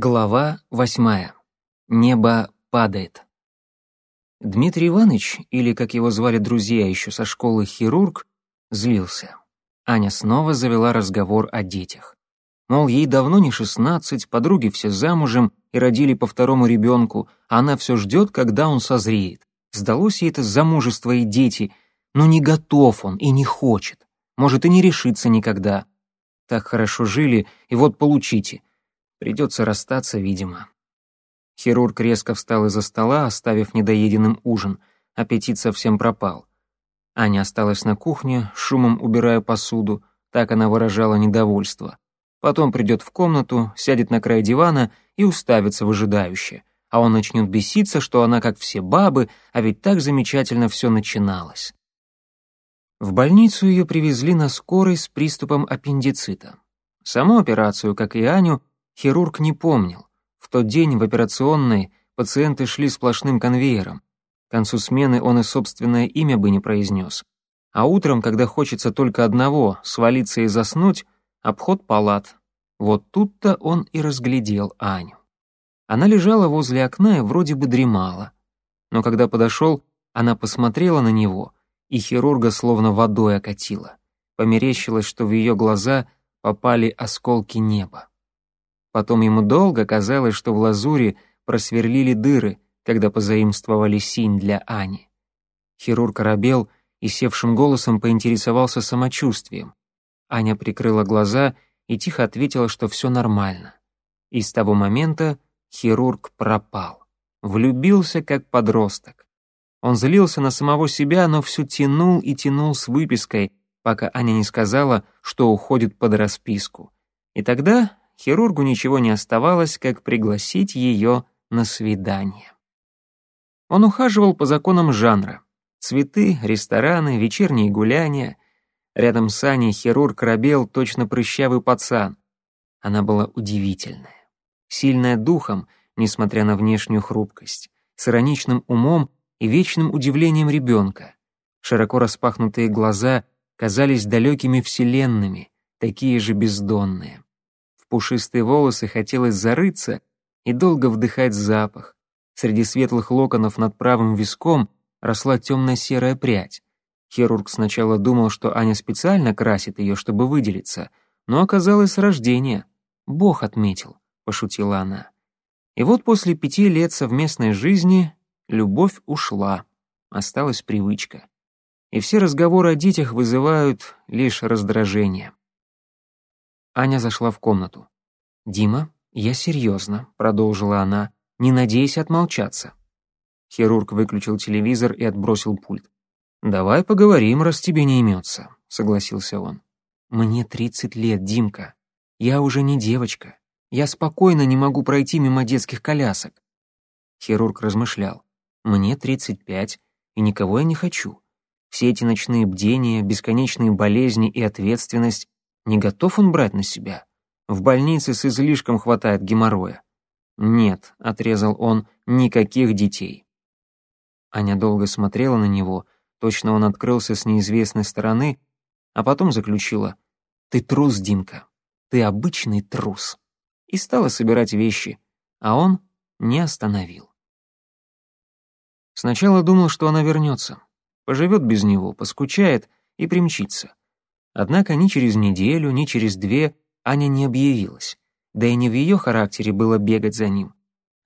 Глава восьмая. Небо падает. Дмитрий Иванович, или, как его звали друзья еще со школы, хирург, злился. Аня снова завела разговор о детях. Мол, ей давно не шестнадцать, подруги все замужем и родили по второму ребенку, а она все ждет, когда он созреет. Сдалось ей это замужество и дети, но не готов он и не хочет. Может, и не решится никогда. Так хорошо жили, и вот получите — Придется расстаться, видимо. Хирург резко встал из-за стола, оставив недоеденным ужин. Аппетит совсем пропал. Аня осталась на кухне, шумом убирая посуду. Так она выражала недовольство. Потом придет в комнату, сядет на край дивана и уставится выжидающе. А он начнет беситься, что она как все бабы, а ведь так замечательно все начиналось. В больницу ее привезли на скорой с приступом аппендицита. Саму операцию, как и Аню, Хирург не помнил. В тот день в операционной пациенты шли сплошным конвейером. К концу смены он и собственное имя бы не произнес. А утром, когда хочется только одного — свалиться и заснуть, обход палат. Вот тут-то он и разглядел Аню. Она лежала возле окна и вроде бы дремала. Но когда подошел, она посмотрела на него, и хирурга словно водой окатила. Померещилось, что в ее глаза попали осколки неба. Потом ему долго казалось, что в лазури просверлили дыры, когда позаимствовали синь для Ани. Хирург оробел и севшим голосом поинтересовался самочувствием. Аня прикрыла глаза и тихо ответила, что все нормально. И с того момента хирург пропал. Влюбился как подросток. Он злился на самого себя, но все тянул и тянул с выпиской, пока Аня не сказала, что уходит под расписку. И тогда хирургу ничего не оставалось, как пригласить ее на свидание. Он ухаживал по законам жанра. Цветы, рестораны, вечерние гуляния. Рядом с Аней хирург робел точно прыщавый пацан. Она была удивительная. Сильная духом, несмотря на внешнюю хрупкость, с ироничным умом и вечным удивлением ребенка. Широко распахнутые глаза казались далекими вселенными, такие же бездонные пушистые волосы хотелось зарыться и долго вдыхать запах. Среди светлых локонов над правым виском росла темно-серая прядь. Хирург сначала думал, что Аня специально красит ее, чтобы выделиться, но оказалось с рождения. Бог отметил, пошутила она. И вот после пяти лет совместной жизни любовь ушла, осталась привычка. И все разговоры о детях вызывают лишь раздражение. Аня зашла в комнату. «Дима, я серьезно», — продолжила она, — «не надейся отмолчаться». Хирург выключил телевизор и отбросил пульт. «Давай поговорим, раз тебе не имется», — согласился он. «Мне тридцать лет, Димка. Я уже не девочка. Я спокойно не могу пройти мимо детских колясок». Хирург размышлял. «Мне тридцать пять, и никого я не хочу. Все эти ночные бдения, бесконечные болезни и ответственность не готов он брать на себя? В больнице с излишком хватает геморроя. Нет, отрезал он, никаких детей. Аня долго смотрела на него, точно он открылся с неизвестной стороны, а потом заключила: "Ты трус, Димка. Ты обычный трус". И стала собирать вещи, а он не остановил. Сначала думал, что она вернется, поживет без него, поскучает и примчится. Однако ни через неделю, ни через две Аня не объявилась, да и не в ее характере было бегать за ним.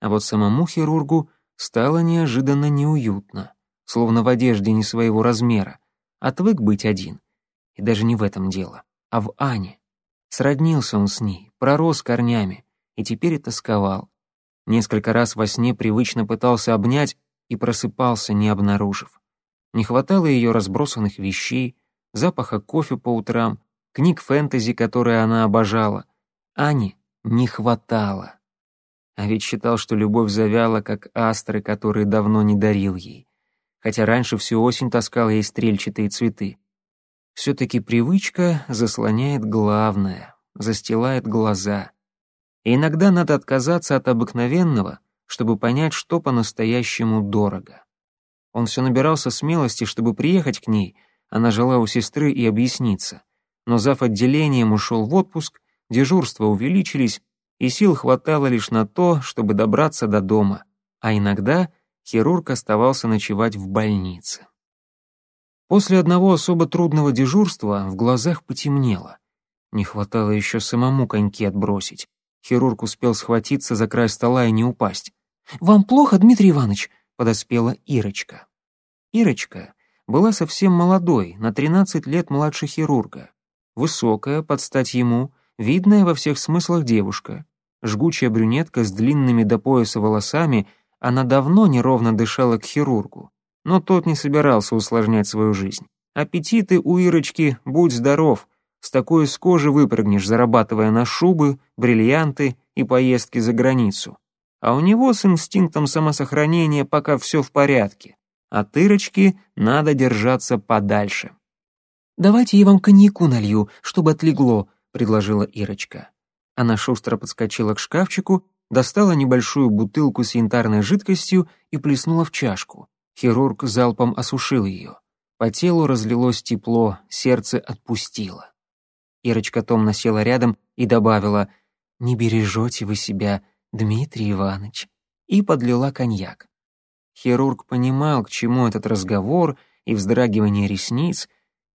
А вот самому хирургу стало неожиданно неуютно, словно в одежде не своего размера, отвык быть один. И даже не в этом дело, а в Ане. Сроднился он с ней, пророс корнями, и теперь и тосковал. Несколько раз во сне привычно пытался обнять и просыпался, не обнаружив. Не хватало ее разбросанных вещей, запаха кофе по утрам, книг фэнтези, которые она обожала. Ани не хватало. А ведь считал, что любовь завяла, как астры, которые давно не дарил ей. Хотя раньше всю осень таскал ей стрельчатые цветы. Все-таки привычка заслоняет главное, застилает глаза. И иногда надо отказаться от обыкновенного, чтобы понять, что по-настоящему дорого. Он все набирался смелости, чтобы приехать к ней — она жила у сестры и объясниться. Но зав. отделением ушел в отпуск, дежурства увеличились, и сил хватало лишь на то, чтобы добраться до дома, а иногда хирург оставался ночевать в больнице. После одного особо трудного дежурства в глазах потемнело. Не хватало еще самому коньки отбросить. Хирург успел схватиться за край стола и не упасть. «Вам плохо, Дмитрий Иванович?» — подоспела Ирочка. Ирочка была совсем молодой, на 13 лет младше хирурга. Высокая, под стать ему, видная во всех смыслах девушка. Жгучая брюнетка с длинными до пояса волосами, она давно неровно дышала к хирургу. Но тот не собирался усложнять свою жизнь. Аппетиты у Ирочки, будь здоров, с такой из кожи выпрыгнешь, зарабатывая на шубы, бриллианты и поездки за границу. А у него с инстинктом самосохранения пока все в порядке. От Ирочки надо держаться подальше. «Давайте я вам коньяку налью, чтобы отлегло», — предложила Ирочка. Она шустро подскочила к шкафчику, достала небольшую бутылку с янтарной жидкостью и плеснула в чашку. Хирург залпом осушил ее. По телу разлилось тепло, сердце отпустило. Ирочка томно села рядом и добавила «Не бережете вы себя, Дмитрий Иванович», и подлила коньяк. Хирург понимал, к чему этот разговор и вздрагивание ресниц,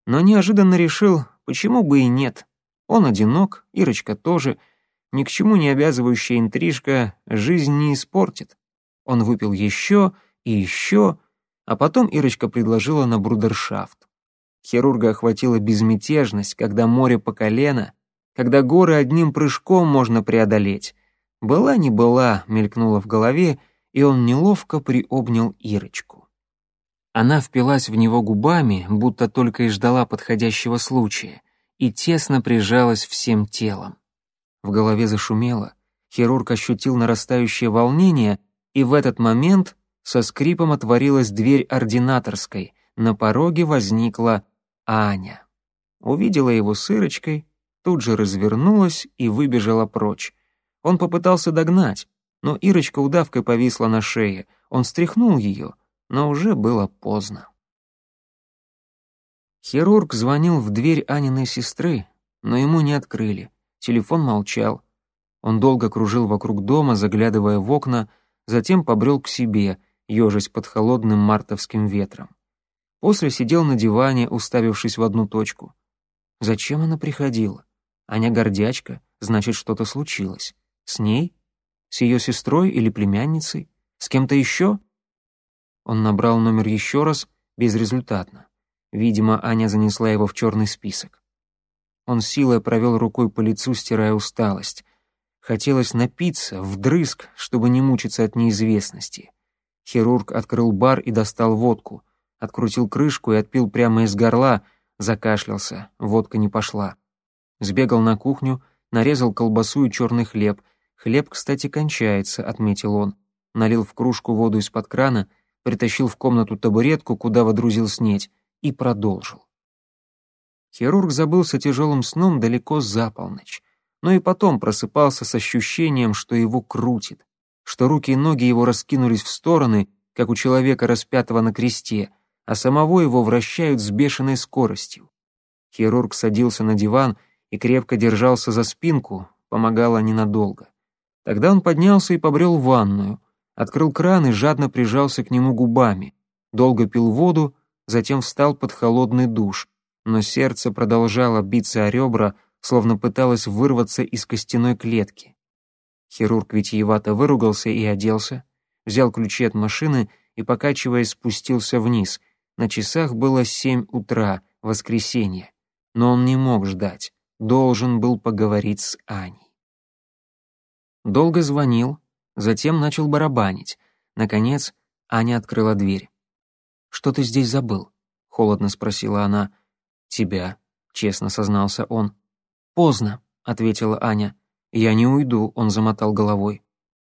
но неожиданно решил, почему бы и нет. Он одинок, Ирочка тоже, ни к чему не обязывающая интрижка жизнь не испортит. Он выпил еще и еще, а потом Ирочка предложила на брудершафт. Хирурга охватила безмятежность, когда море по колено, когда горы одним прыжком можно преодолеть. Была не была, мелькнула в голове, и он неловко приобнял Ирочку. Она впилась в него губами, будто только и ждала подходящего случая, и тесно прижалась всем телом. В голове зашумело, хирург ощутил нарастающее волнение, и в этот момент со скрипом отворилась дверь ординаторской, на пороге возникла Аня. Увидела его с Ирочкой, тут же развернулась и выбежала прочь. Он попытался догнать, но Ирочка удавкой повисла на шее. Он стряхнул ее, но уже было поздно. Хирург звонил в дверь Аниной сестры, но ему не открыли. Телефон молчал. Он долго кружил вокруг дома, заглядывая в окна, затем побрел к себе, ежась под холодным мартовским ветром. После сидел на диване, уставившись в одну точку. Зачем она приходила? Аня гордячка, значит, что-то случилось. С ней? С ее сестрой или племянницей? С кем-то еще? Он набрал номер еще раз, безрезультатно. Видимо, Аня занесла его в черный список. Он силой провел рукой по лицу, стирая усталость. Хотелось напиться, вдрызг, чтобы не мучиться от неизвестности. Хирург открыл бар и достал водку — открутил крышку и отпил прямо из горла, закашлялся, водка не пошла. Сбегал на кухню, нарезал колбасу и черный хлеб. Хлеб, кстати, кончается, отметил он. Налил в кружку воду из-под крана, притащил в комнату табуретку, куда водрузил снеть, и продолжил. Хирург забылся тяжелым сном далеко за полночь, но и потом просыпался с ощущением, что его крутит, что руки и ноги его раскинулись в стороны, как у человека распятого на кресте, а самого его вращают с бешеной скоростью. Хирург садился на диван и крепко держался за спинку, помогало ненадолго. Тогда он поднялся и побрел в ванную, открыл кран и жадно прижался к нему губами, долго пил воду, затем встал под холодный душ, но сердце продолжало биться о ребра, словно пыталось вырваться из костяной клетки. Хирург витиевато выругался и оделся, взял ключи от машины и, покачиваясь, спустился вниз, на часах было семь утра, воскресенье. Но он не мог ждать, должен был поговорить с Аней. Долго звонил, затем начал барабанить. Наконец, Аня открыла дверь. «Что ты здесь забыл?» — холодно спросила она. «Тебя», — честно сознался он. «Поздно», — ответила Аня. «Я не уйду», — он замотал головой.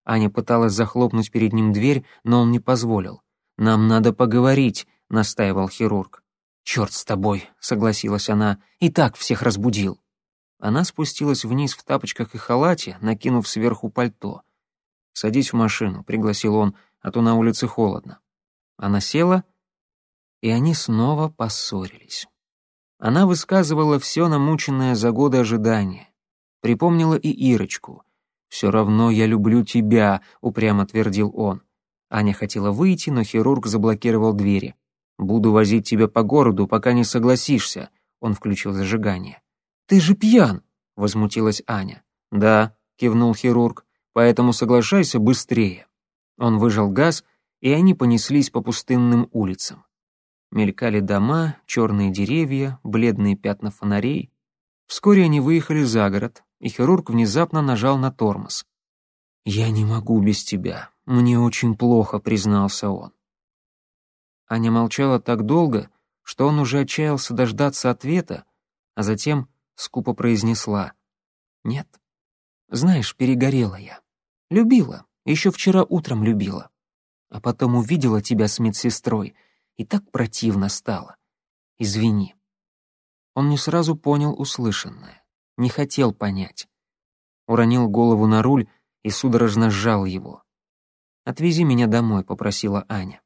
Аня пыталась захлопнуть перед ним дверь, но он не позволил. «Нам надо поговорить», — настаивал хирург. «Черт с тобой», — согласилась она, — «и так всех разбудил». Она спустилась вниз в тапочках и халате, накинув сверху пальто. «Садись в машину», — пригласил он, — «а то на улице холодно». Она села, и они снова поссорились. Она высказывала все намученное за годы ожидания. Припомнила и Ирочку. «Все равно я люблю тебя», — упрямо твердил он. Аня хотела выйти, но хирург заблокировал двери. «Буду возить тебя по городу, пока не согласишься», — он включил зажигание. «Ты же пьян!» — возмутилась Аня. «Да», — кивнул хирург, — «поэтому соглашайся быстрее». Он выжал газ, и они понеслись по пустынным улицам. Мелькали дома, черные деревья, бледные пятна фонарей. Вскоре они выехали за город, и хирург внезапно нажал на тормоз. «Я не могу без тебя. Мне очень плохо», — признался он. Аня молчала так долго, что он уже отчаялся дождаться ответа, а затем скупо произнесла. «Нет. Знаешь, перегорела я. Любила, еще вчера утром любила. А потом увидела тебя с медсестрой, и так противно стало. Извини». Он не сразу понял услышанное, не хотел понять. Уронил голову на руль и судорожно сжал его. «Отвези меня домой», — попросила Аня.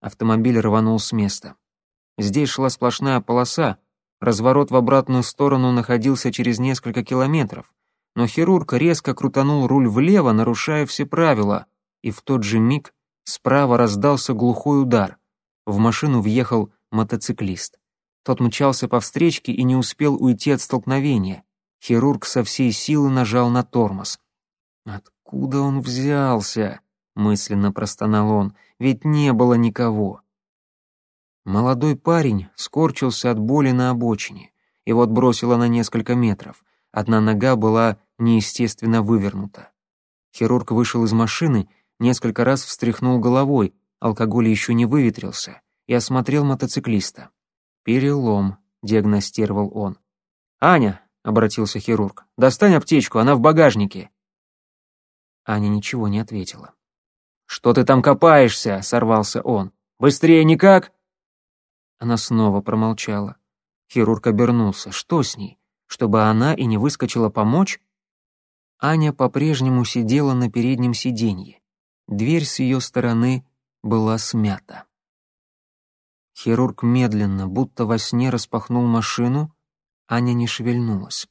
Автомобиль рванул с места. Здесь шла сплошная полоса, разворот в обратную сторону находился через несколько километров, но хирург резко крутанул руль влево, нарушая все правила, и в тот же миг справа раздался глухой удар. В машину въехал мотоциклист. Тот мчался по встречке и не успел уйти от столкновения. Хирург со всей силы нажал на тормоз. «Откуда он взялся?» — мысленно простонал он — ведь не было никого. Молодой парень скорчился от боли на обочине, и вот бросило на несколько метров. Одна нога была неестественно вывернута. Хирург вышел из машины, несколько раз встряхнул головой, алкоголь еще не выветрился, и осмотрел мотоциклиста. «Перелом», — диагностировал он. «Аня», — обратился хирург, — «достань аптечку, она в багажнике». Аня ничего не ответила. «Что ты там копаешься?» — сорвался он. «Быстрее никак?» Она снова промолчала. Хирург обернулся. Что с ней? Чтобы она и не выскочила помочь? Аня по-прежнему сидела на переднем сиденье. Дверь с ее стороны была смята. Хирург медленно, будто во сне распахнул машину. Аня не шевельнулась.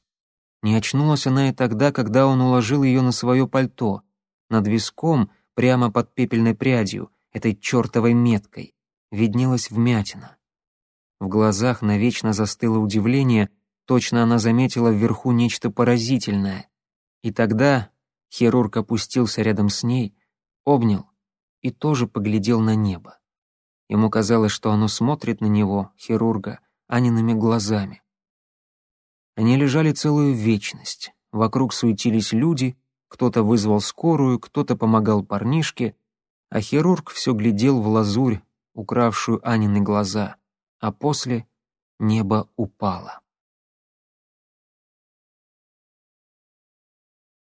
Не очнулась она и тогда, когда он уложил ее на свое пальто. Над виском — Прямо под пепельной прядью, этой чертовой меткой, виднелась вмятина. В глазах навечно застыло удивление, точно она заметила вверху нечто поразительное. И тогда хирург опустился рядом с ней, обнял и тоже поглядел на небо. Ему казалось, что оно смотрит на него, хирурга, аниными глазами. Они лежали целую вечность. Вокруг суетились люди, кто-то вызвал скорую, кто-то помогал парнишке, а хирург все глядел в лазурь, укравшую Анины глаза, а после небо упало.